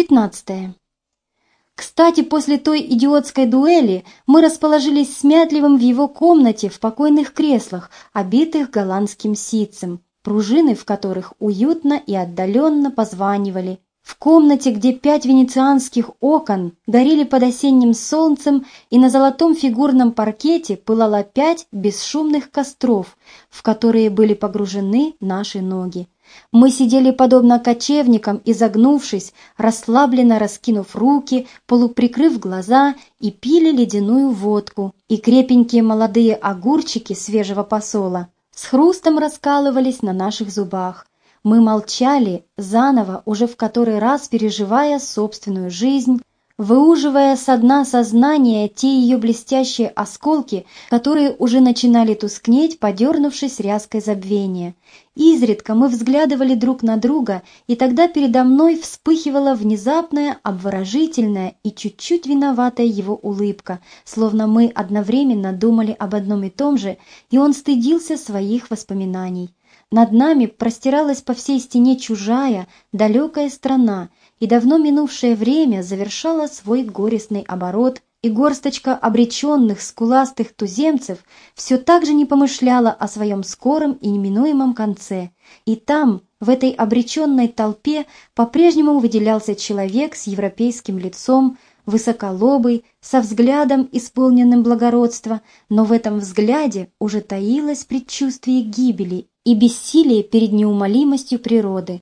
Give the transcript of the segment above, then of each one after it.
15. Кстати, после той идиотской дуэли мы расположились с Мятлевым в его комнате в покойных креслах, обитых голландским ситцем, пружины в которых уютно и отдаленно позванивали. В комнате, где пять венецианских окон горели под осенним солнцем, и на золотом фигурном паркете пылало пять бесшумных костров, в которые были погружены наши ноги. Мы сидели подобно кочевникам, изогнувшись, расслабленно раскинув руки, полуприкрыв глаза и пили ледяную водку, и крепенькие молодые огурчики свежего посола с хрустом раскалывались на наших зубах. Мы молчали, заново, уже в который раз переживая собственную жизнь, выуживая со дна сознания те ее блестящие осколки, которые уже начинали тускнеть, подернувшись ряской забвения. Изредка мы взглядывали друг на друга, и тогда передо мной вспыхивала внезапная, обворожительная и чуть-чуть виноватая его улыбка, словно мы одновременно думали об одном и том же, и он стыдился своих воспоминаний. Над нами простиралась по всей стене чужая, далекая страна, и давно минувшее время завершало свой горестный оборот, и горсточка обреченных скуластых туземцев все так же не помышляла о своем скором и неминуемом конце. И там, в этой обреченной толпе, по-прежнему выделялся человек с европейским лицом, высоколобый, со взглядом, исполненным благородства, но в этом взгляде уже таилось предчувствие гибели и бессилие перед неумолимостью природы.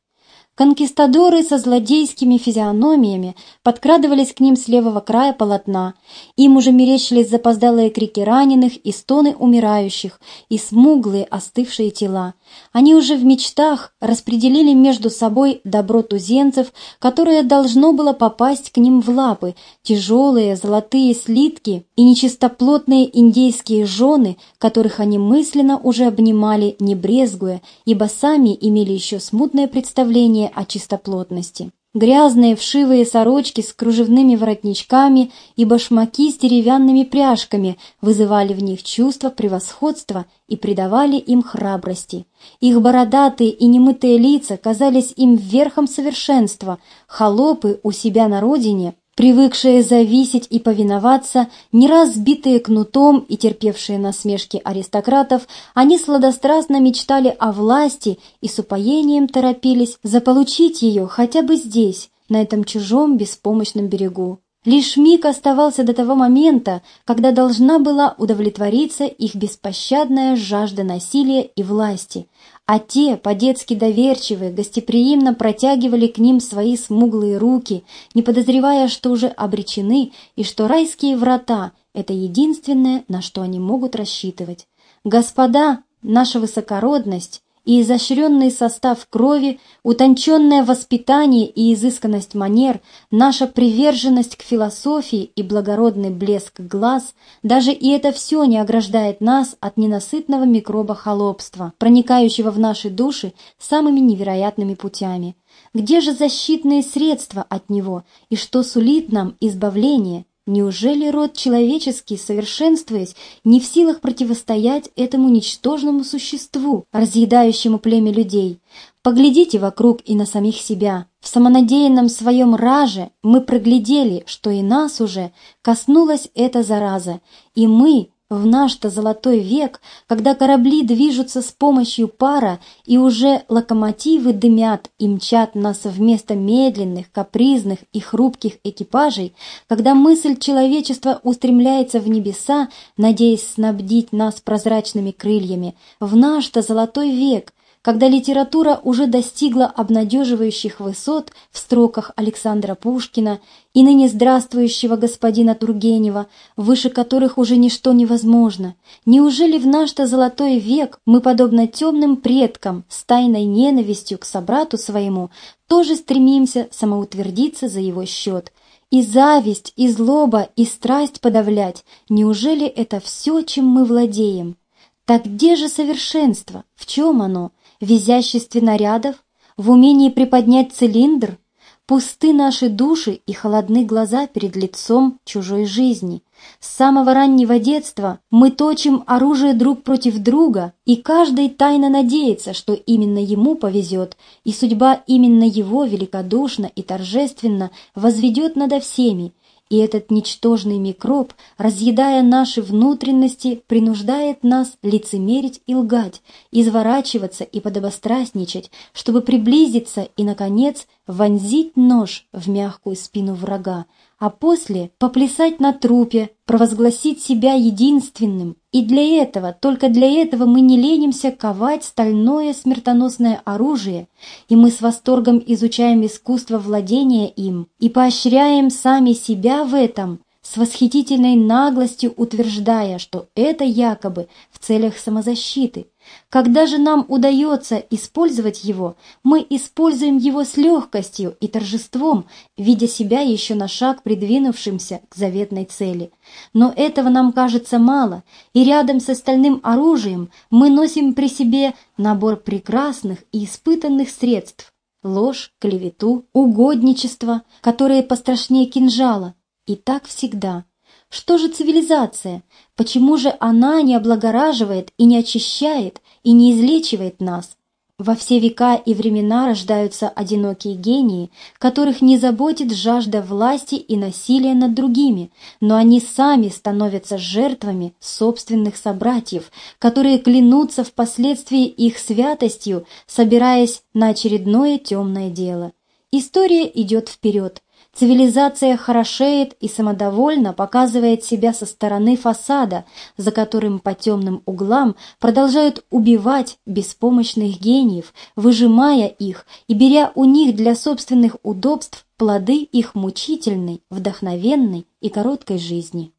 Конкистадоры со злодейскими физиономиями подкрадывались к ним с левого края полотна. Им уже мерещились запоздалые крики раненых и стоны умирающих, и смуглые остывшие тела. Они уже в мечтах распределили между собой добро туземцев, которое должно было попасть к ним в лапы, тяжелые золотые слитки и нечистоплотные индейские жены, которых они мысленно уже обнимали, не брезгуя, ибо сами имели еще смутное представление о чистоплотности. Грязные вшивые сорочки с кружевными воротничками и башмаки с деревянными пряжками вызывали в них чувство превосходства и придавали им храбрости. Их бородатые и немытые лица казались им верхом совершенства, холопы у себя на родине привыкшие зависеть и повиноваться, не раз сбитые кнутом и терпевшие насмешки аристократов, они сладострастно мечтали о власти и с упоением торопились заполучить ее хотя бы здесь, на этом чужом беспомощном берегу. Лишь миг оставался до того момента, когда должна была удовлетвориться их беспощадная жажда насилия и власти, а те, по-детски доверчивые, гостеприимно протягивали к ним свои смуглые руки, не подозревая, что уже обречены и что райские врата — это единственное, на что они могут рассчитывать. Господа, наша высокородность, и изощренный состав крови, утонченное воспитание и изысканность манер, наша приверженность к философии и благородный блеск глаз, даже и это все не ограждает нас от ненасытного микроба холопства, проникающего в наши души самыми невероятными путями. Где же защитные средства от него, и что сулит нам избавление, Неужели род человеческий, совершенствуясь, не в силах противостоять этому ничтожному существу, разъедающему племя людей? Поглядите вокруг и на самих себя. В самонадеянном своем раже мы проглядели, что и нас уже коснулась эта зараза, и мы, в наш-то золотой век, когда корабли движутся с помощью пара и уже локомотивы дымят и мчат нас вместо медленных, капризных и хрупких экипажей, когда мысль человечества устремляется в небеса, надеясь снабдить нас прозрачными крыльями, в наш-то золотой век, когда литература уже достигла обнадеживающих высот в строках Александра Пушкина и ныне здравствующего господина Тургенева, выше которых уже ничто невозможно. Неужели в наш-то золотой век мы, подобно темным предкам, с тайной ненавистью к собрату своему, тоже стремимся самоутвердиться за его счет? И зависть, и злоба, и страсть подавлять, неужели это все, чем мы владеем? Так где же совершенство? В чем оно? В изяществе нарядов, в умении приподнять цилиндр, Пусты наши души и холодны глаза перед лицом чужой жизни. С самого раннего детства мы точим оружие друг против друга, и каждый тайно надеется, что именно ему повезет, и судьба именно его великодушно и торжественно возведет надо всеми, и этот ничтожный микроб, разъедая наши внутренности, принуждает нас лицемерить и лгать, изворачиваться и подобострастничать, чтобы приблизиться и, наконец, вонзить нож в мягкую спину врага, а после поплясать на трупе, провозгласить себя единственным. И для этого, только для этого мы не ленимся ковать стальное смертоносное оружие, и мы с восторгом изучаем искусство владения им и поощряем сами себя в этом, с восхитительной наглостью утверждая, что это якобы в целях самозащиты – когда же нам удается использовать его, мы используем его с легкостью и торжеством, видя себя еще на шаг придвинувшимся к заветной цели. Но этого нам кажется мало, и рядом с остальным оружием мы носим при себе набор прекрасных и испытанных средств – ложь, клевету, угодничество, которые пострашнее кинжала. И так всегда – что же цивилизация? Почему же она не облагораживает и не очищает, и не излечивает нас? Во все века и времена рождаются одинокие гении, которых не заботит жажда власти и насилия над другими, но они сами становятся жертвами собственных собратьев, которые клянутся впоследствии их святостью, собираясь на очередное темное дело. История идет вперед, Цивилизация хорошеет и самодовольно показывает себя со стороны фасада, за которым по темным углам продолжают убивать беспомощных гениев, выжимая их и беря у них для собственных удобств плоды их мучительной, вдохновенной и короткой жизни.